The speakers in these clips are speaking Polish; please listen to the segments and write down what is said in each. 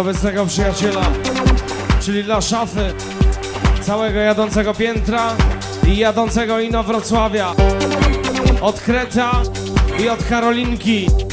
nieobecnego przyjaciela, czyli dla szafy, całego jadącego piętra i jadącego ino Wrocławia, od Kreta i od Karolinki.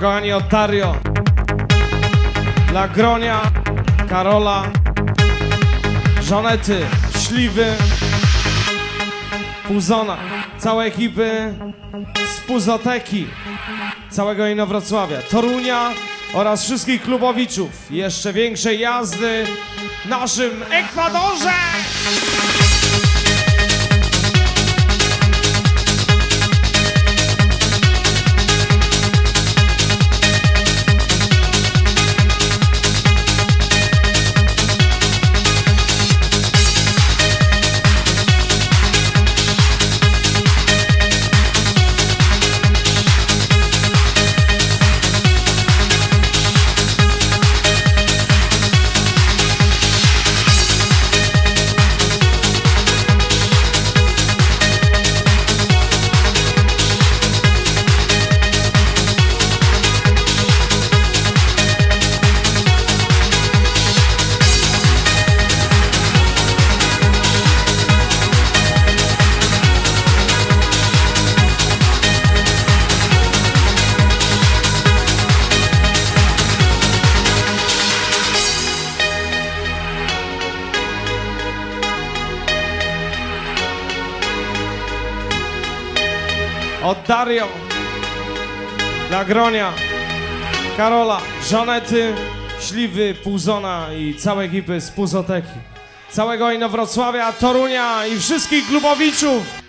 Kochani od Dario. Dla Gronia, Karola, Żonety, Śliwy, Puzona, całej ekipy z Puzoteki, całego Inowrocławia, Torunia oraz wszystkich klubowiczów. Jeszcze większej jazdy w naszym Ekwadorze! Od Dario, dla Gronia, Karola, Żanety, Śliwy, Puzona i całej ekipy z Puzoteki. Całego Inowrocławia, Torunia i wszystkich klubowiczów.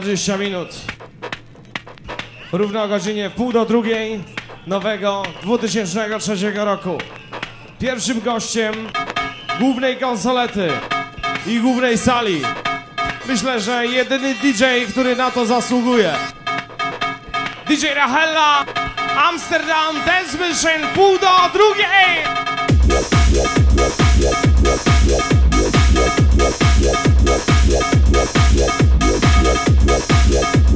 20 minut. Równo o godzinie pół do drugiej nowego 2003 roku. Pierwszym gościem głównej konsolety i głównej sali. Myślę, że jedyny DJ, który na to zasługuje. DJ Rahella, Amsterdam Dance Mission, pół do drugiej!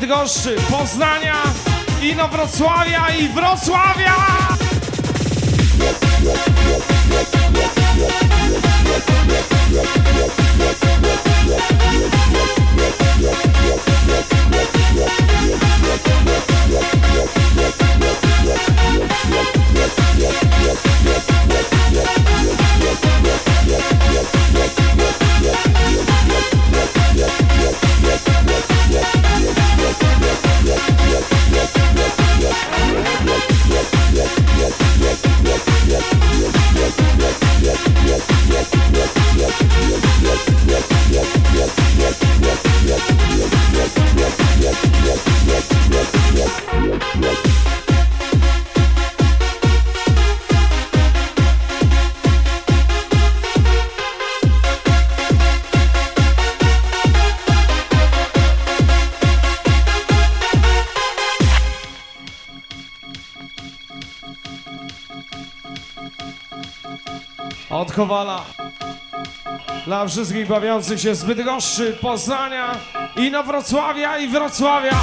Bydgoszczy, Poznania, Inowrocławia i Wrocławia! Yeah. Kowala. Dla wszystkich bawiących się z Bydgoszczy, Poznania, Inowrocławia i Wrocławia.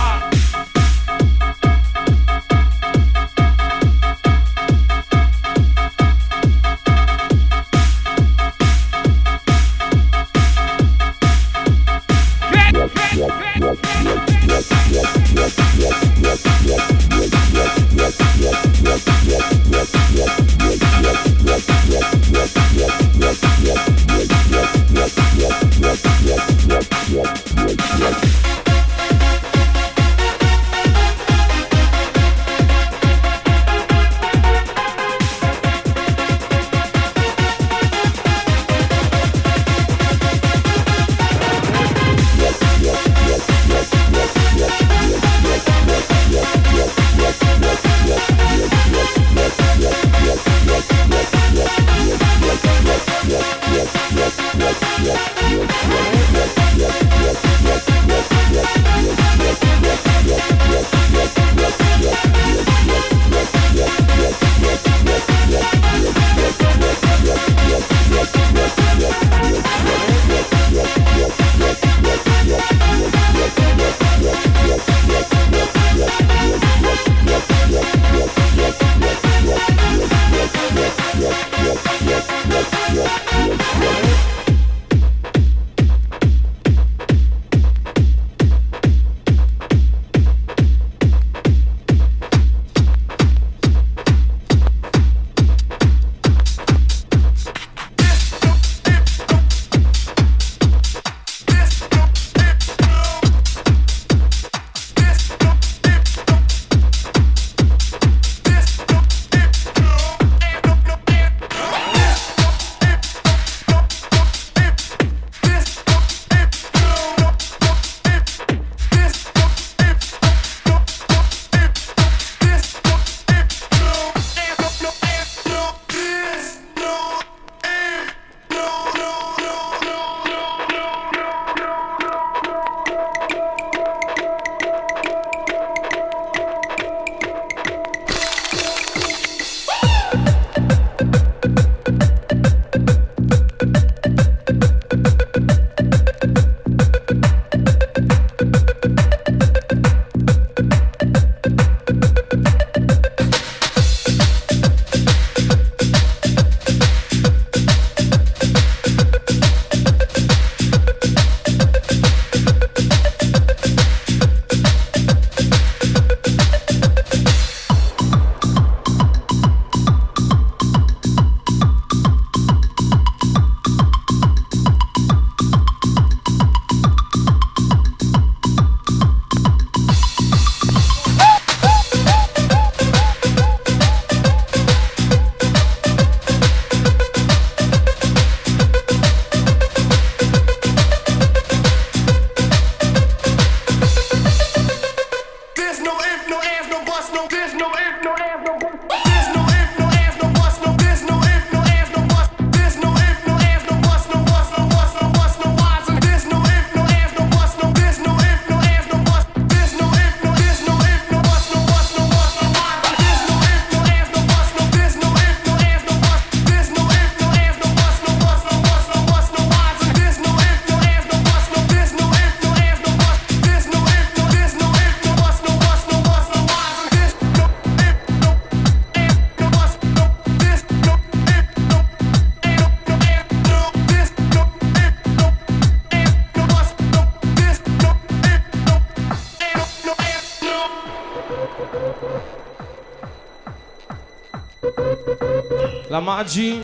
Dla Madzi.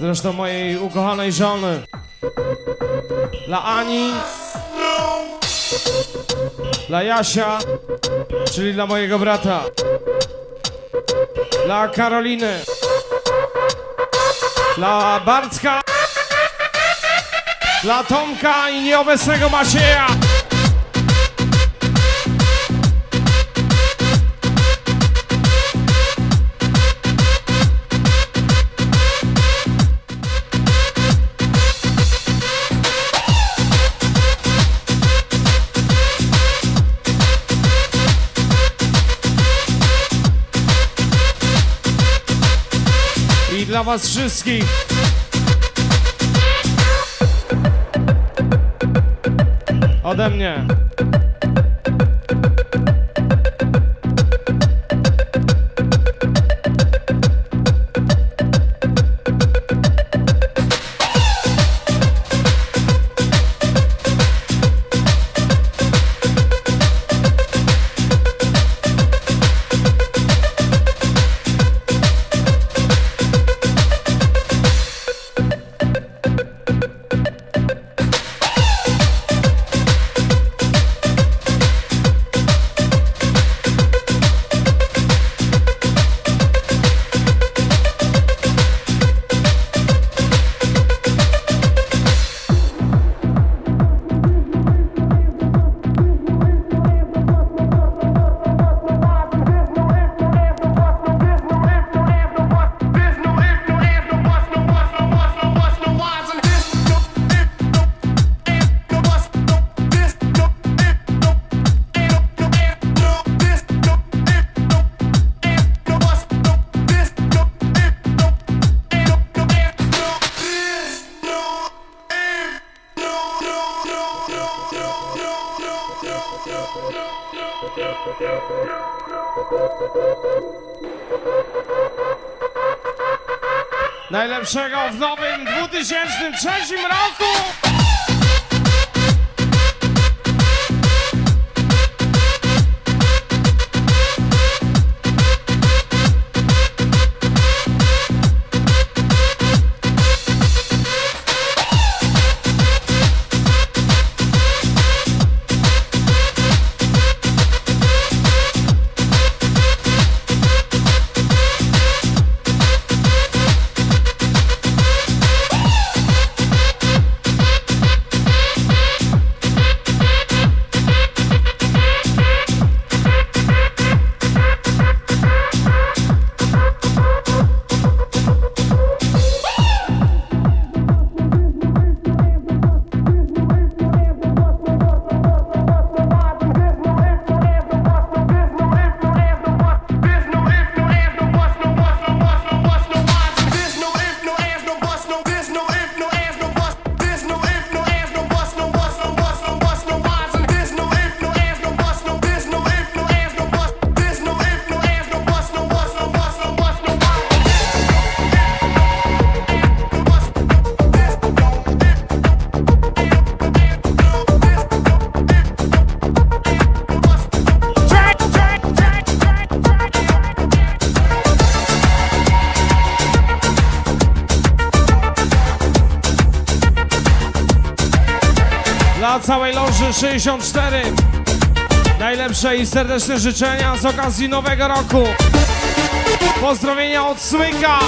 Zresztą mojej ukochanej żony. Dla Ani. Dla Jasia, czyli dla mojego brata. Dla Karoliny. Dla Bartka. Dla Tomka i nieobecnego Macieja. Dla was wszystkich. Ode mnie. 6364. Najlepsze i serdeczne życzenia z okazji nowego roku. Pozdrowienia od Słyka.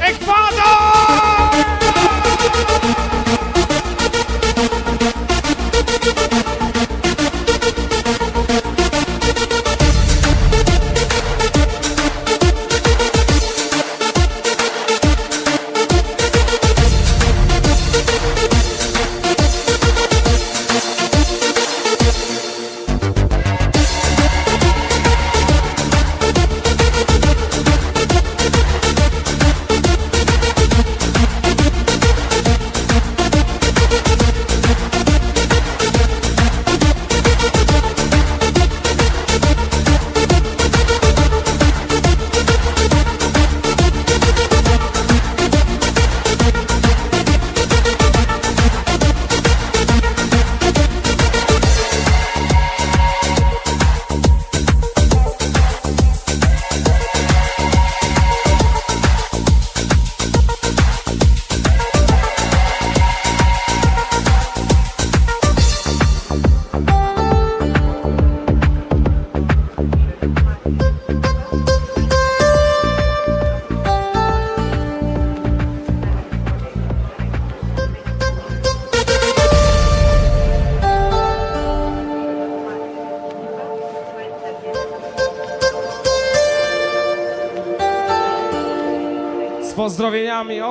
Ekwador!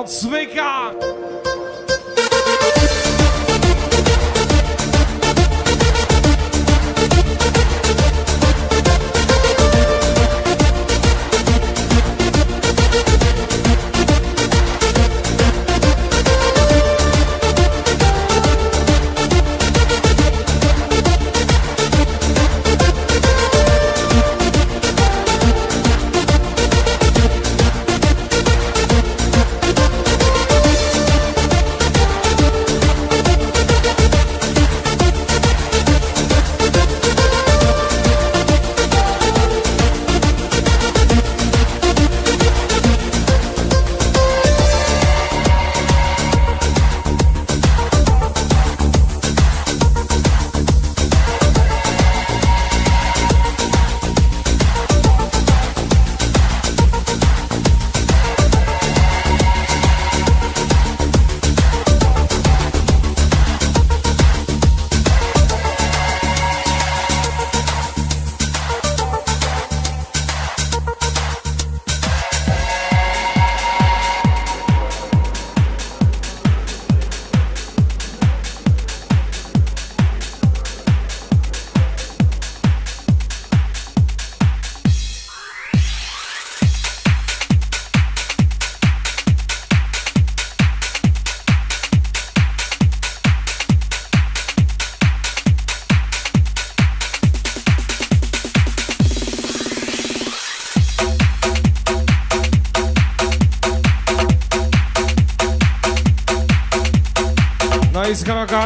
Pozdrowieniami od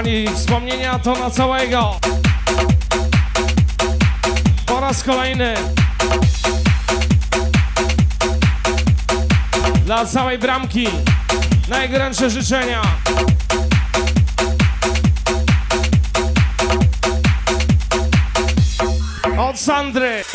kochani wspomnienia to na całego. Po raz kolejny. Dla całej bramki najgorętsze życzenia. Od Sandry.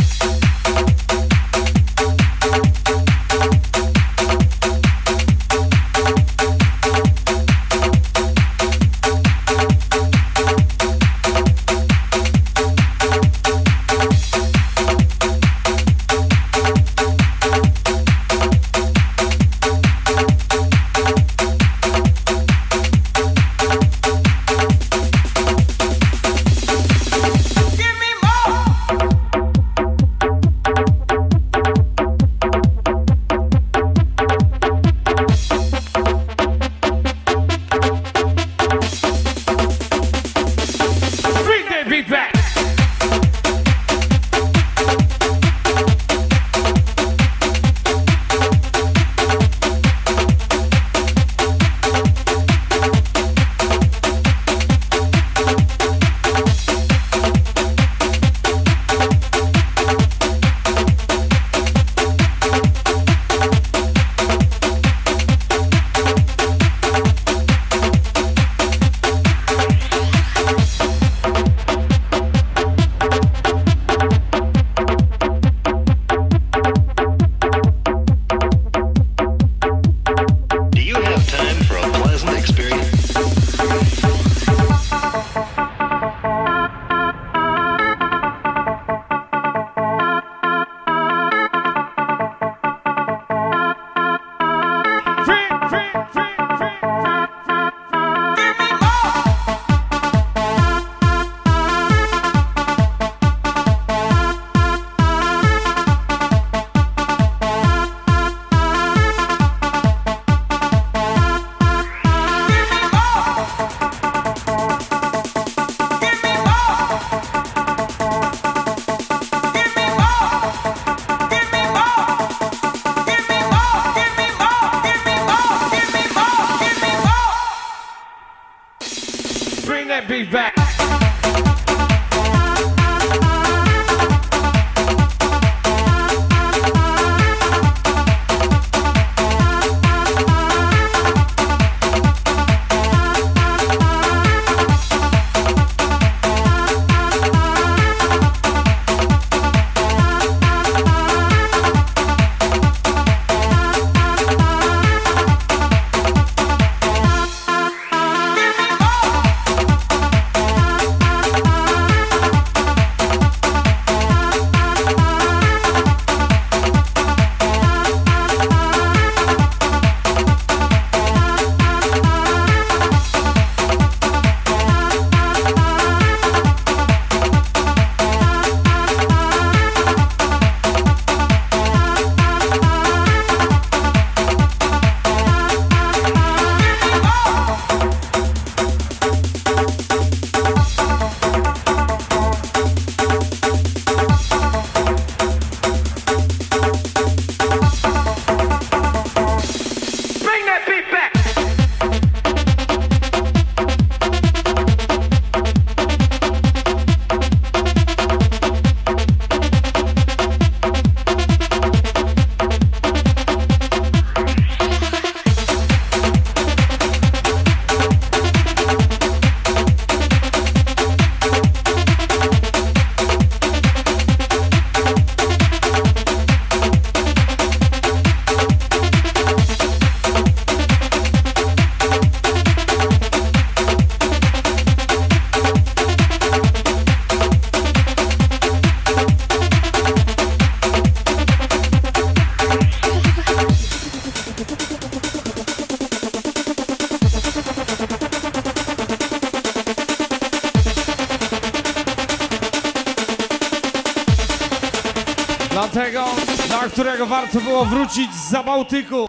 Wrócić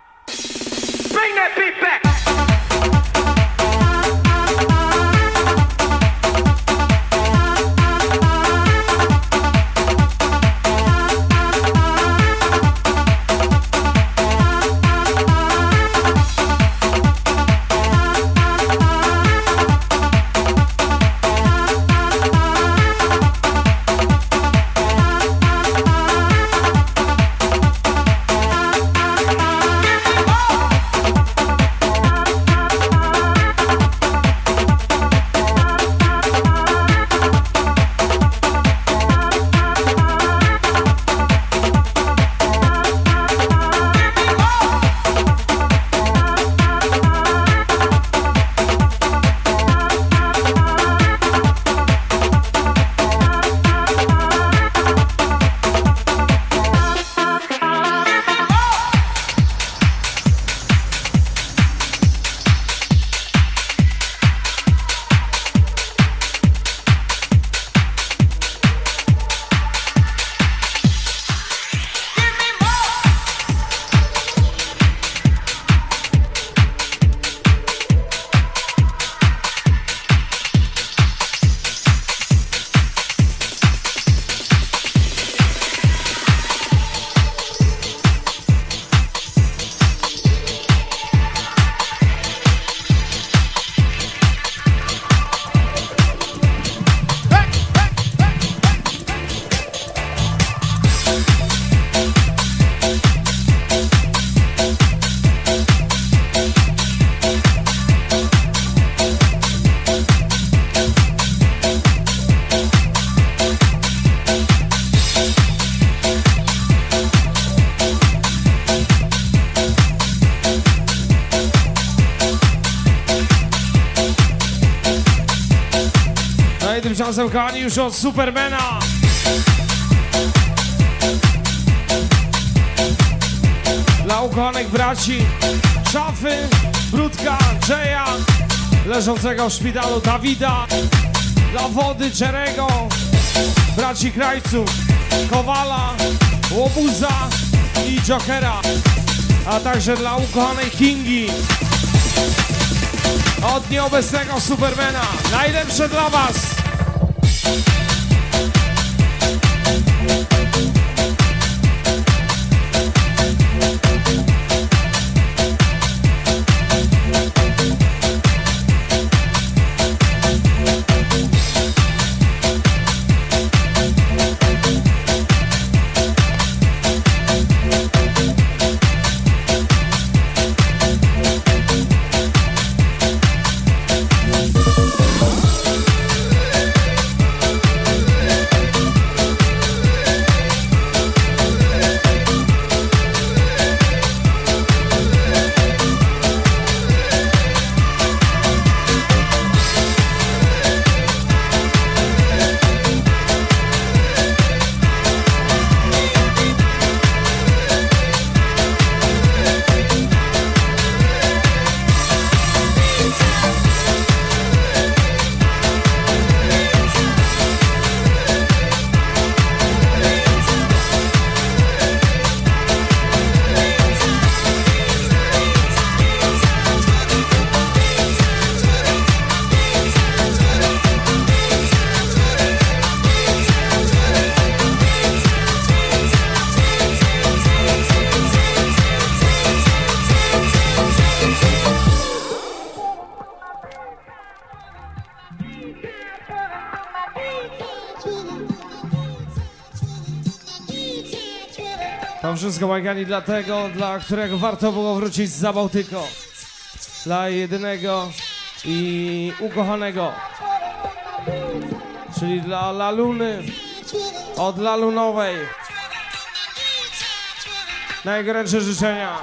kochani, już od Supermana. Dla ukochanych braci Szafy, Brudka, Jaya, leżącego w szpitalu Dawida, dla Wody, Czerego, braci Krajców, Kowala, Łobuza i Jokera, a także dla ukochanej Kingi od nieobecnego Supermana. Najlepsze dla Was! To wszystko Majgani dla którego warto było wrócić za Bałtyko. Dla jedynego i ukochanego. Czyli dla Laluny od Lalunowej. Najgorętsze życzenia.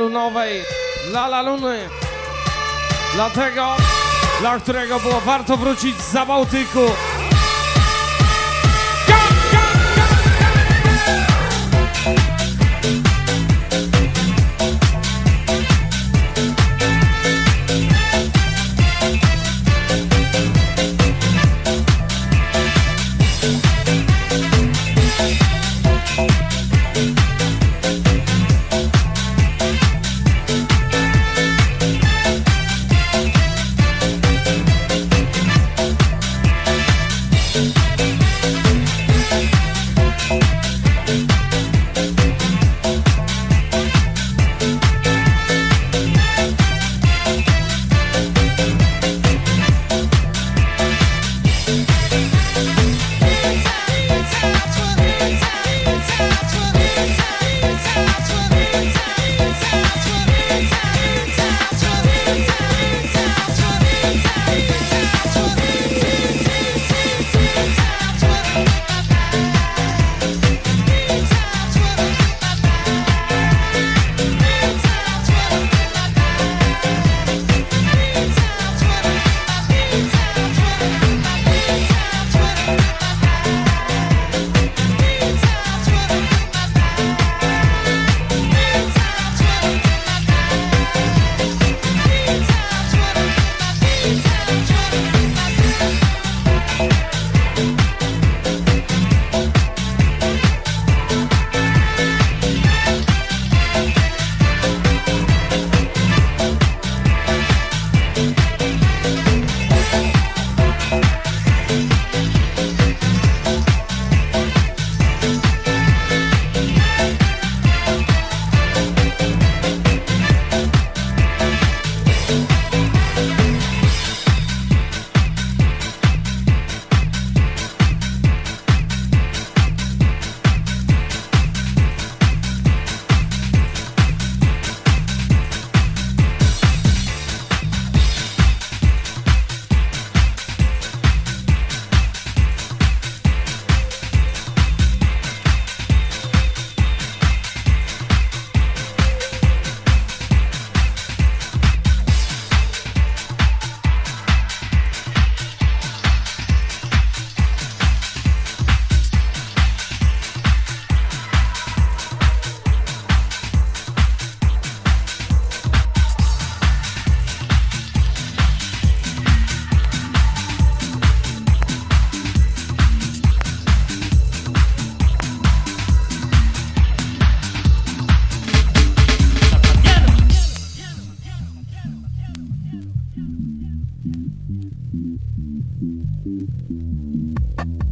Lalunowej, dla Laluny. Dlatego, dla którego było warto wrócić za Bałtyku. Thank you.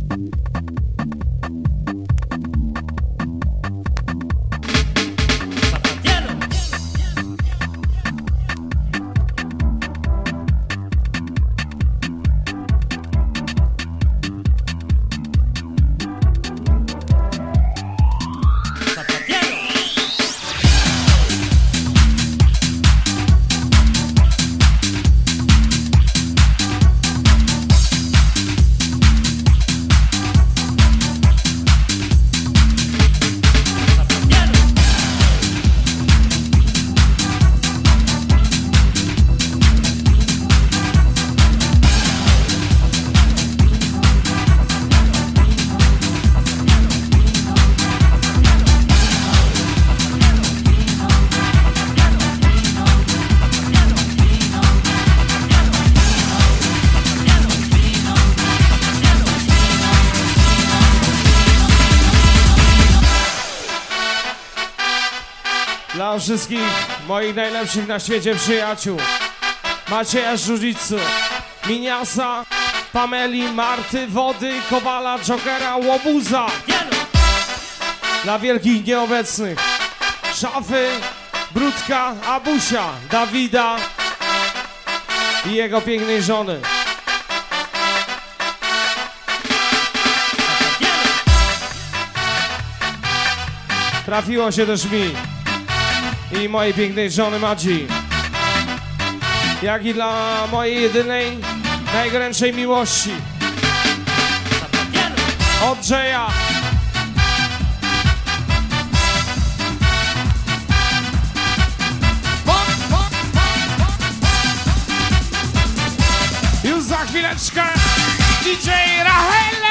Wszystkich moich najlepszych na świecie przyjaciół. Macieja Żużicu, Miniasa, Pameli, Marty, Wody, Kowala, Jokera, Łobuza. Dla wielkich nieobecnych. Szafy, Brudka, Abusia, Dawida i jego pięknej żony. Trafiło się też mi i mojej pięknej żony Madzi. Jak i dla mojej jedynej, najgorętszej miłości. Od Jaya. Już za chwileczkę DJ Rahela!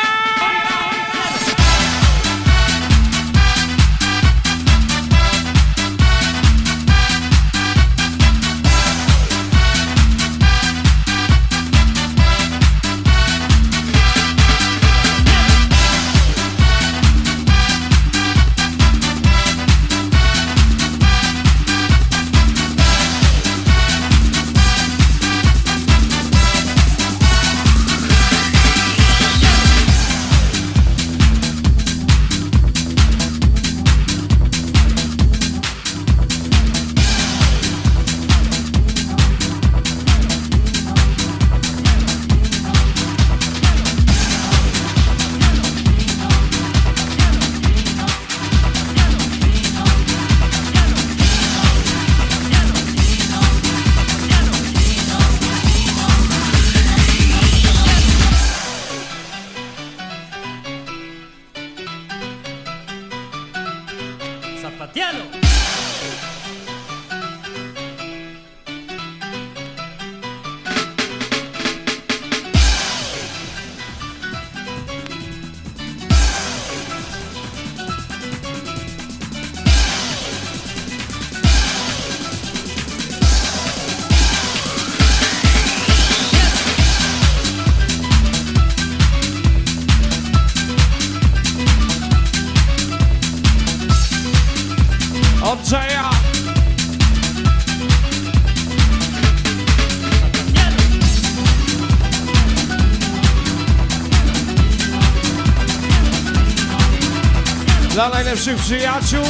Przyjaciół,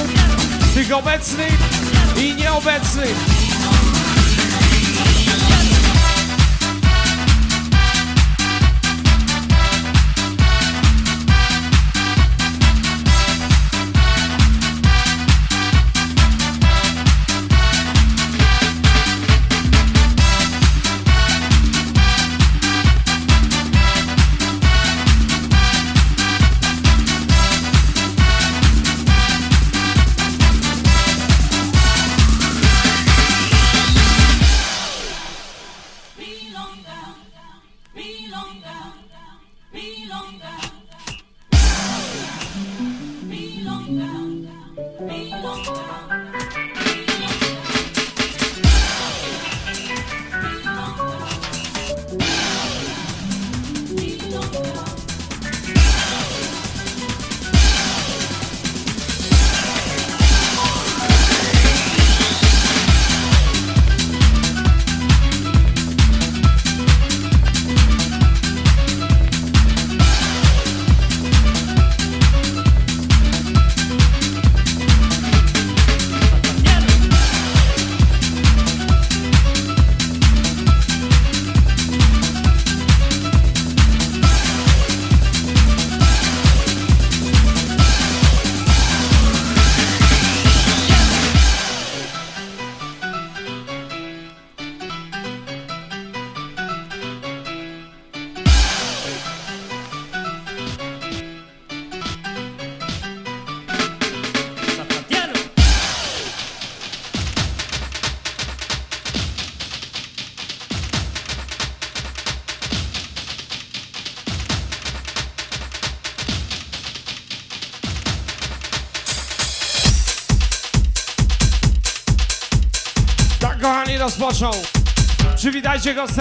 tych obecnych i nieobecnych. Przywitajcie go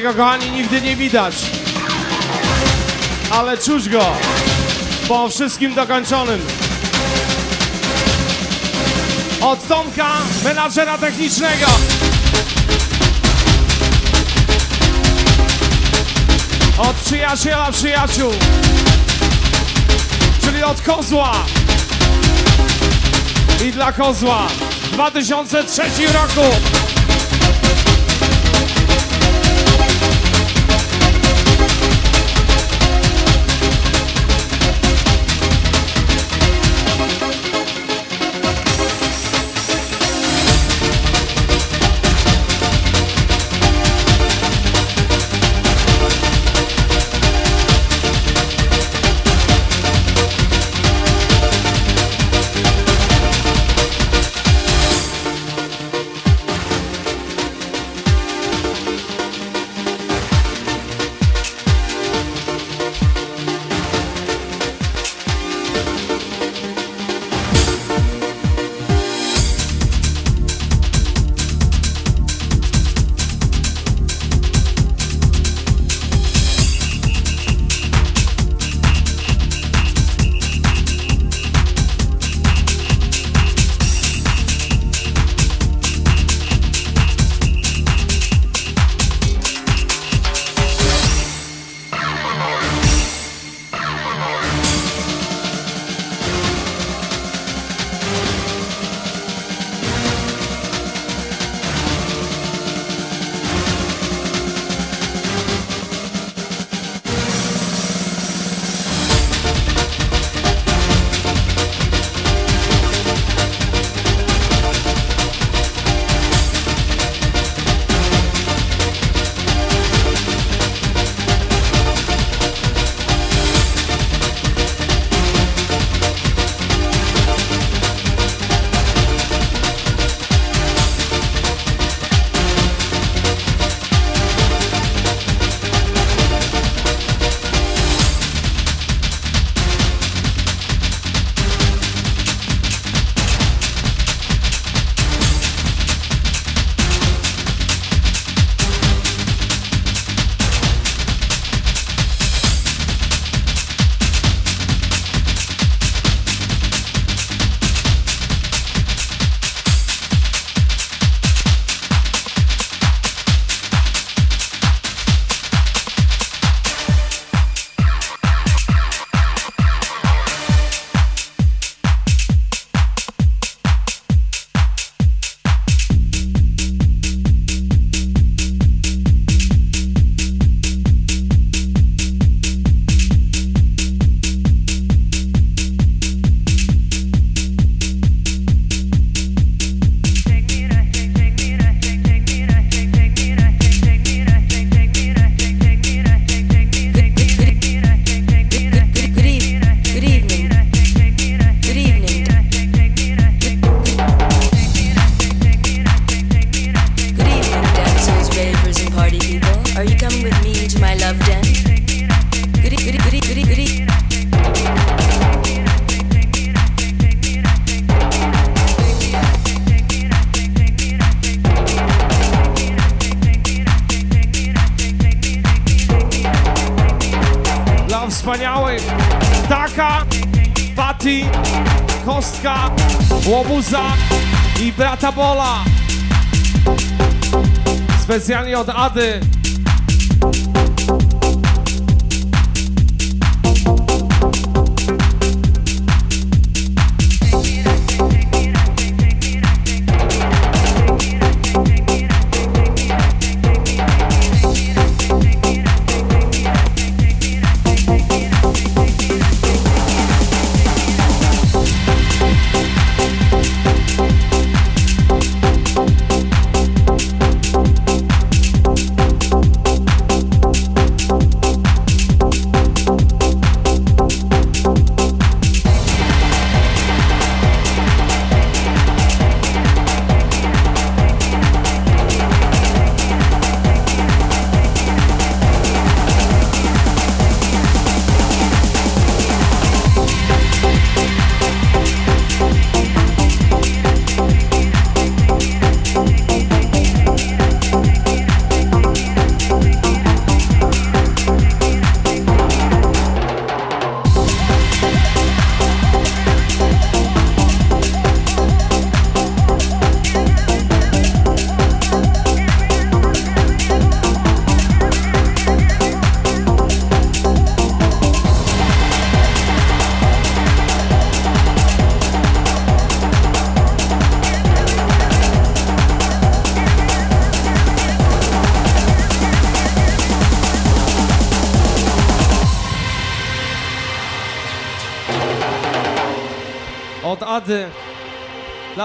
Jego kochani nigdy nie widać. Ale czuć go po wszystkim dokończonym. Od Tomka, menadżera technicznego. Od przyjaciela przyjaciół. Czyli od kozła. I dla kozła. 2003 roku. od Ady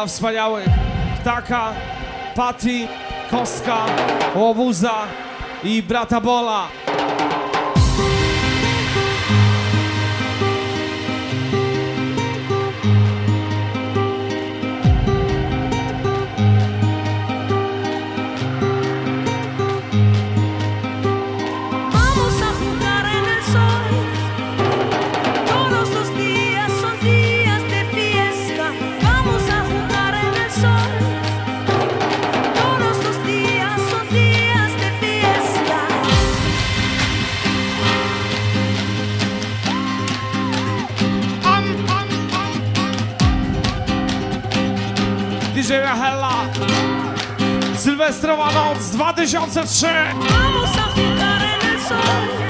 wspaniałych Ptaka, Pati, Kostka, Łowuza i Brata Bola. Sylwestrowa noc 2003.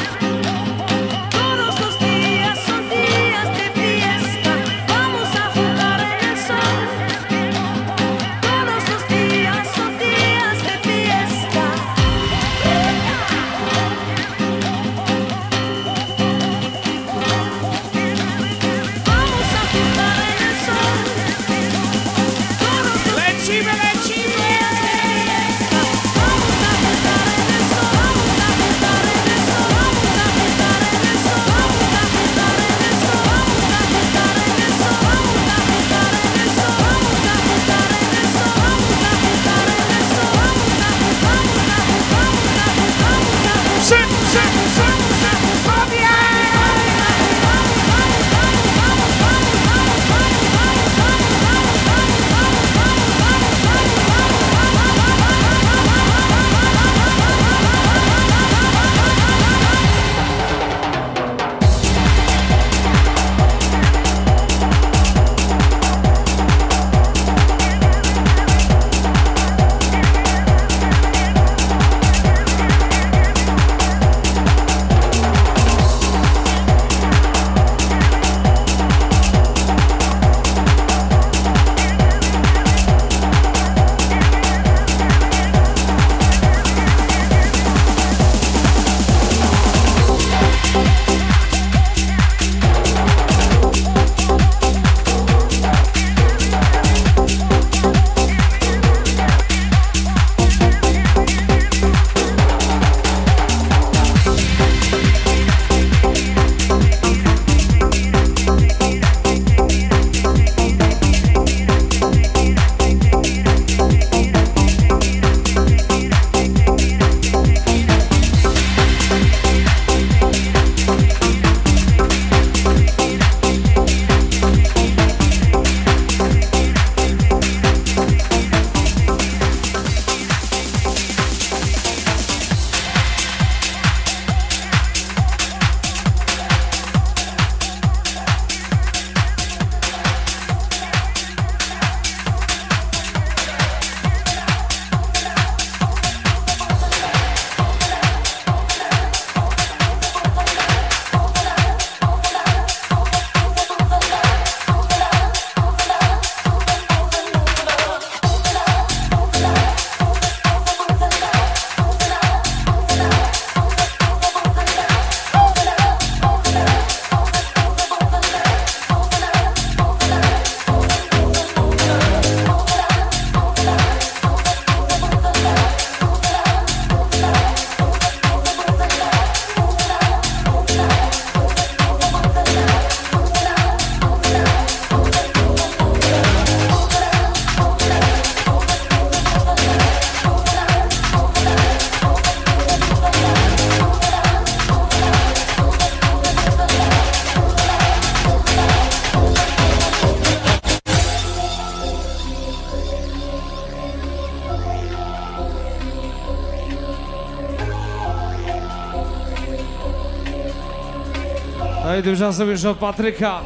No i tymczasem już od Patryka.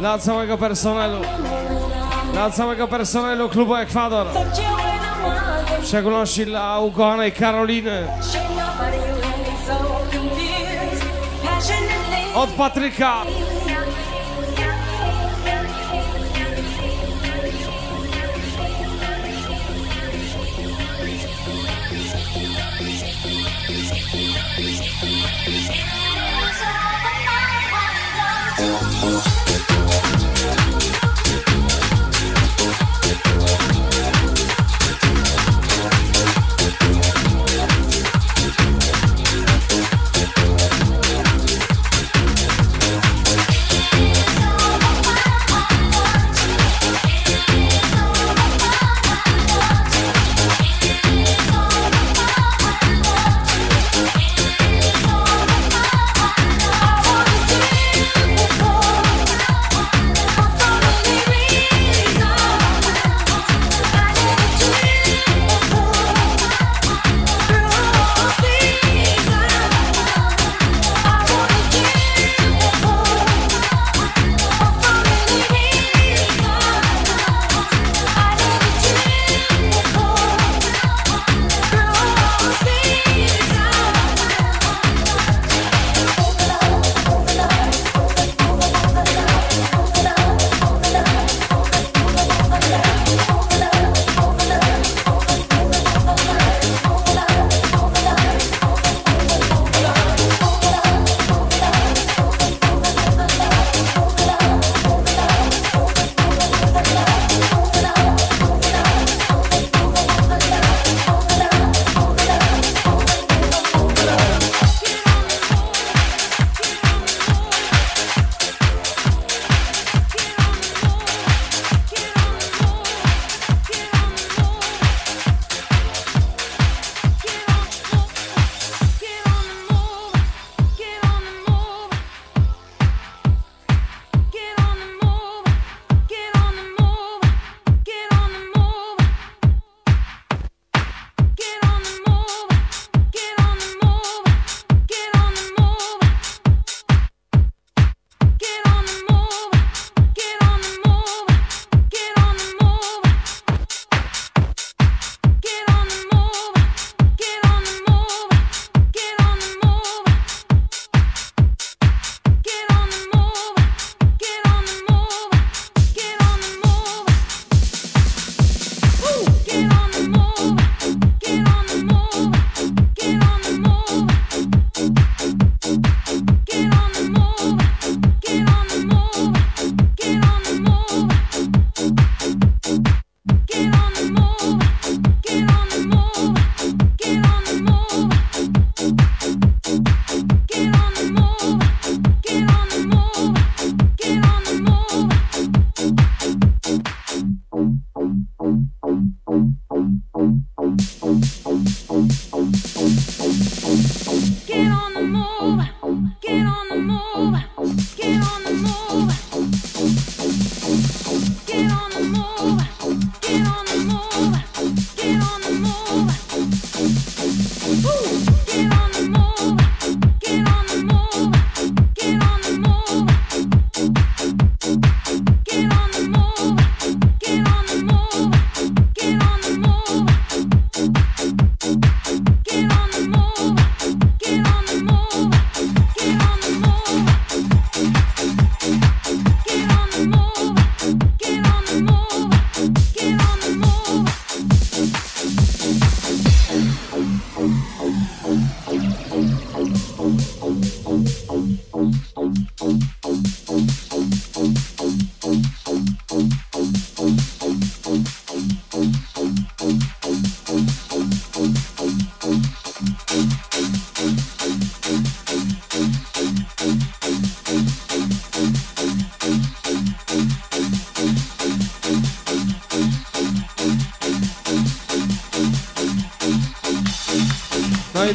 Dla całego personelu, dla całego personelu klubu Ekwador, w szczególności dla ukochanej Karoliny. Od Patryka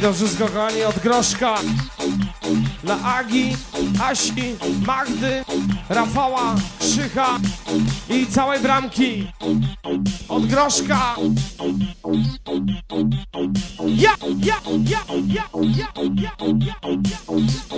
Witam wszystko kochani od Groszka dla Agi, Asi, Magdy, Rafała, Krzycha i całej bramki od Groszka. Ja, ja, ja, ja, ja, ja, ja, ja, ja.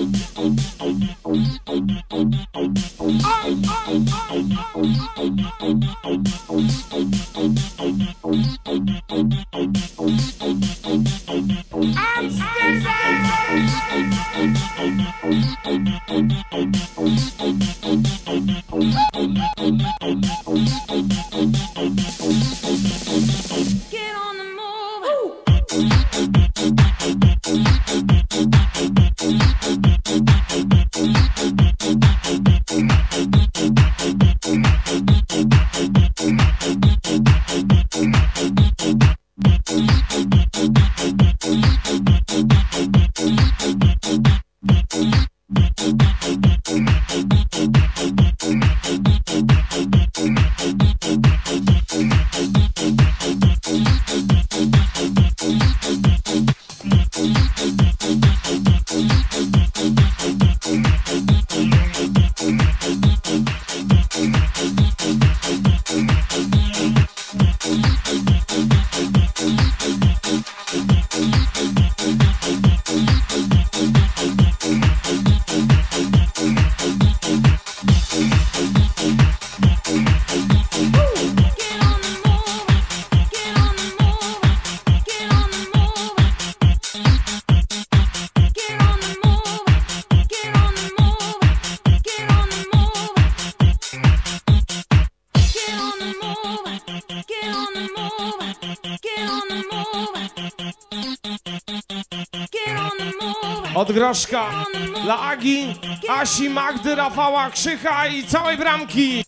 Groszka, dla Agi, Asi, Magdy, Rafała, Krzycha i całej bramki.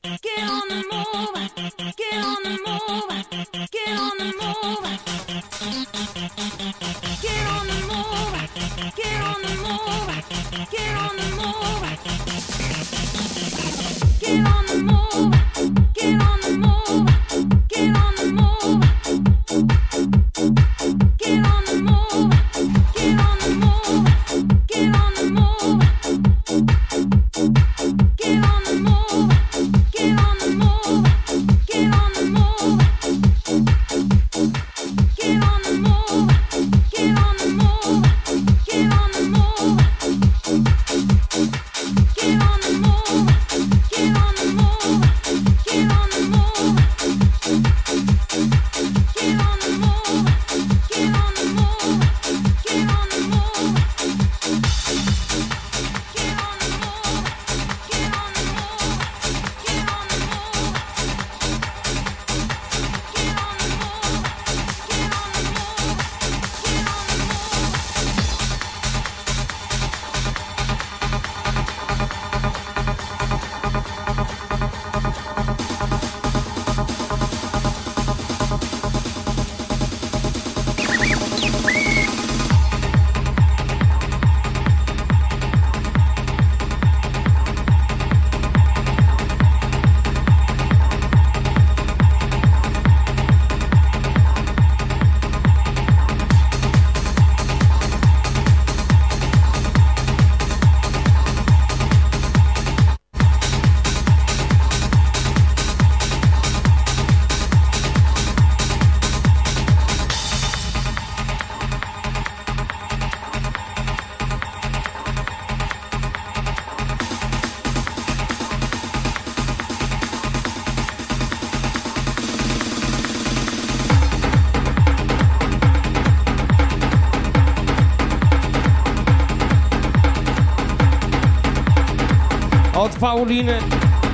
Pauliny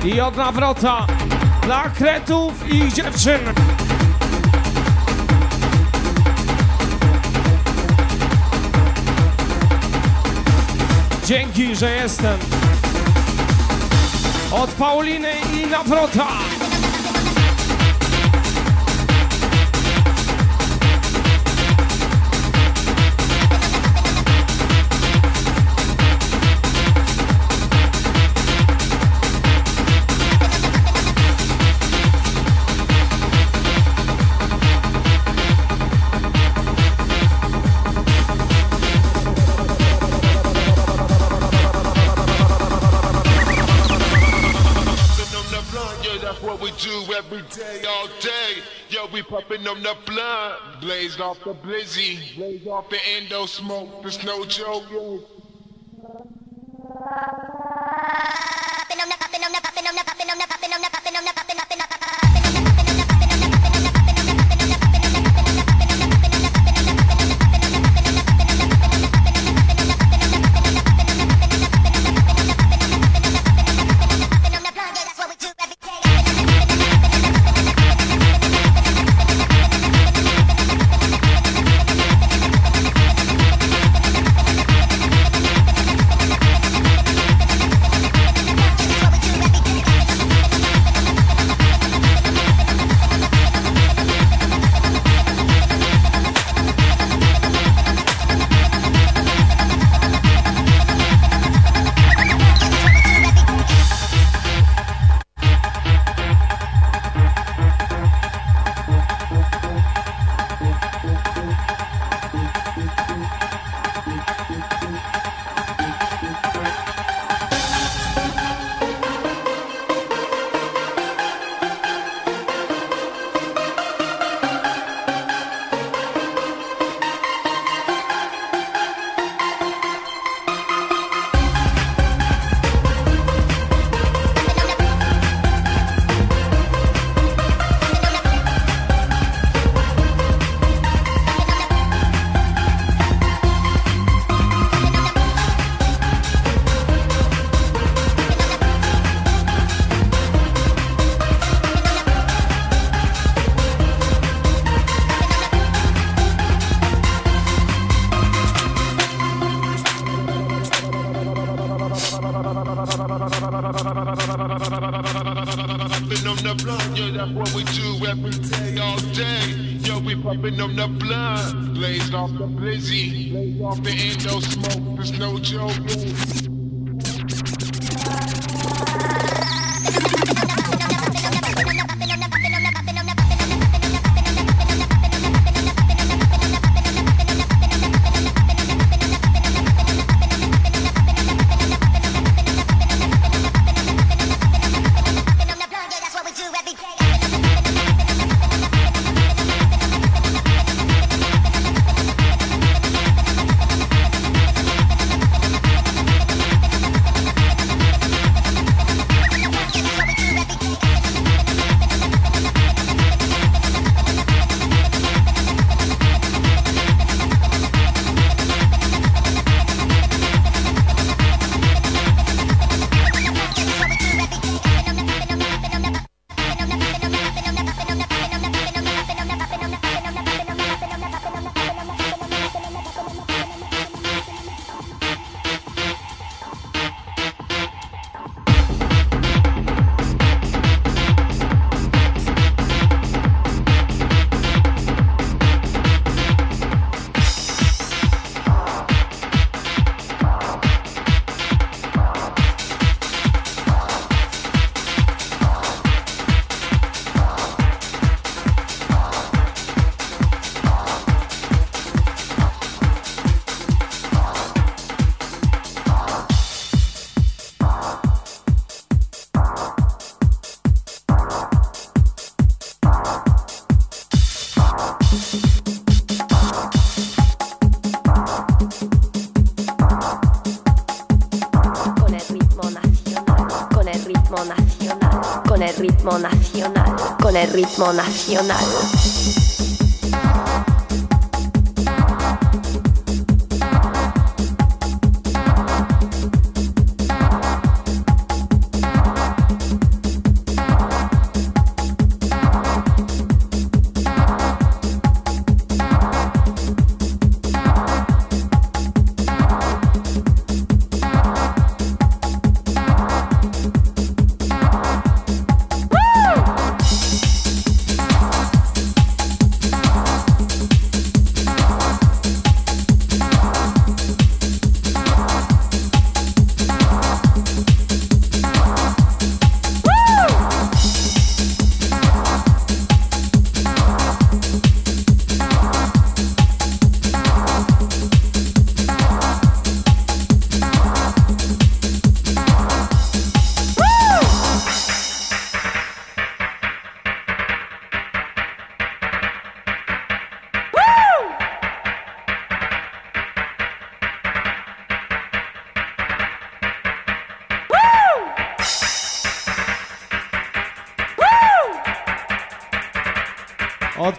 i od nawrota dla kretów i dziewczyn. Dzięki, że jestem. Od Pauliny i nawrota. we pumping on the blood. Blazed off the blizzy. Blazed off the endo smoke. there's no joke. On the, on the, on the, on the, on the, on the, on the, on the, on the, I've day all day. Yo, we pumping on the blood. Blaze off the blizzy. Blaze off the endo smoke. There's no joke. nacional, con el ritmo nacional.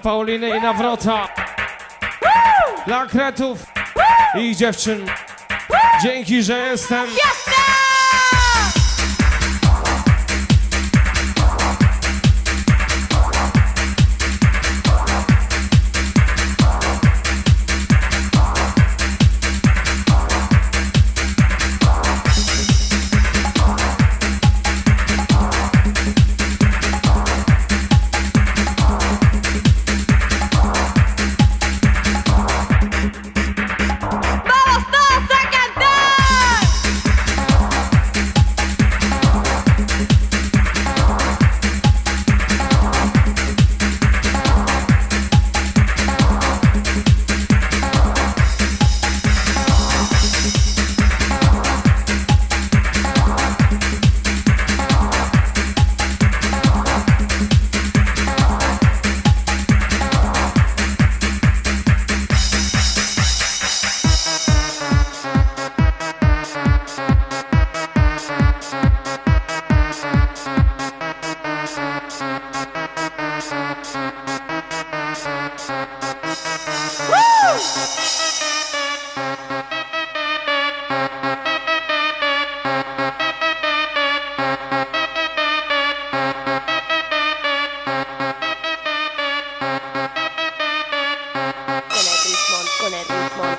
Pauliny i Nawrota. Dla kretów i ich dziewczyn. Dzięki, że jestem.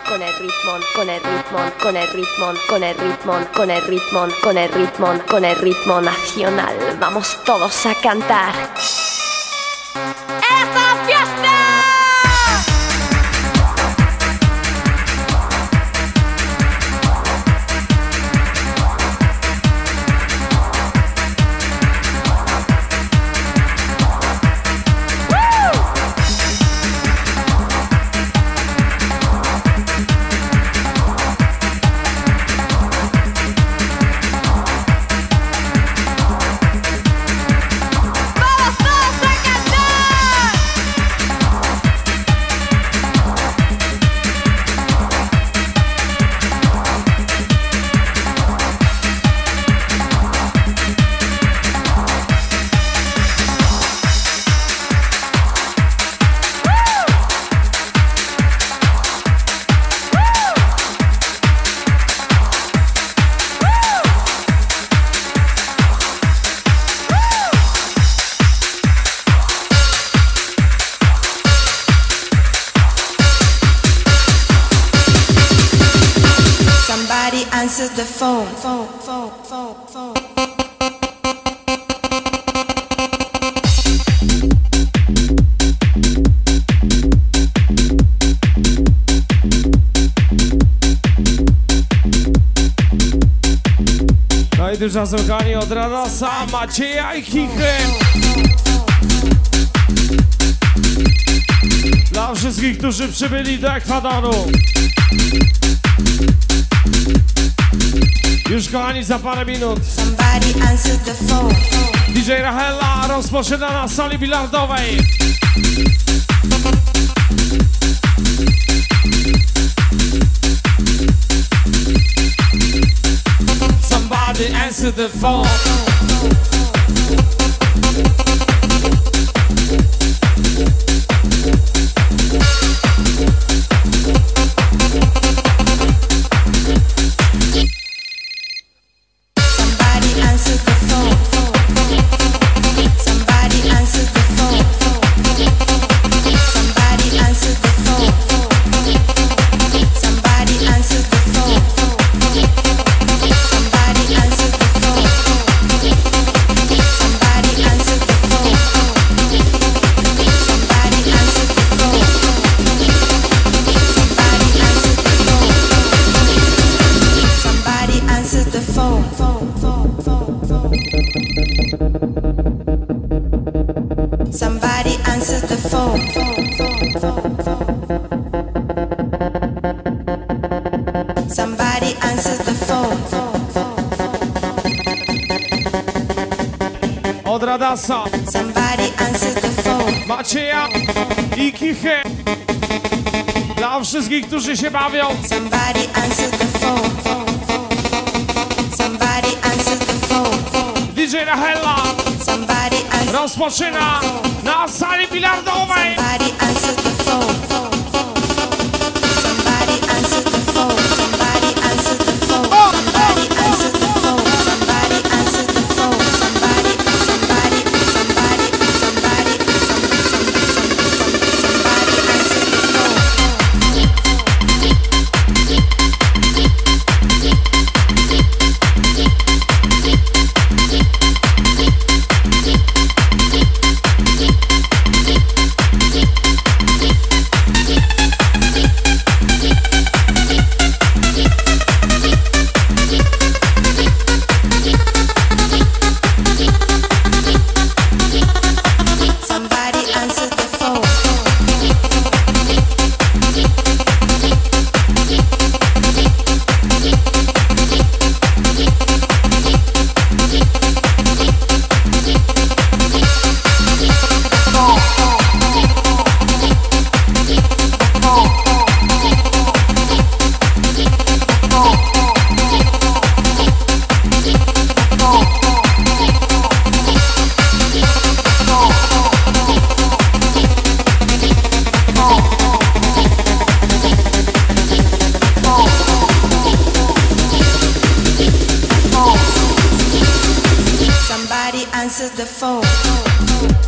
Con el ritmo, con el ritmo, con el ritmo, con el ritmo, con el ritmo, con el ritmo, con el ritmo nacional. Vamos todos a cantar. Radasa, Macieja i Chichy. Dla wszystkich, którzy przybyli do Ekwadoru. Już kochani, za parę minut Somebody answers the phone. DJ Rahela rozpoczyna na sali bilardowej. Somebody answer the phone. się bawią. Somebody answer the phone. Somebody answer the phone. DJ Rahella rozpoczyna na sali bilardowej. answers the phone. phone.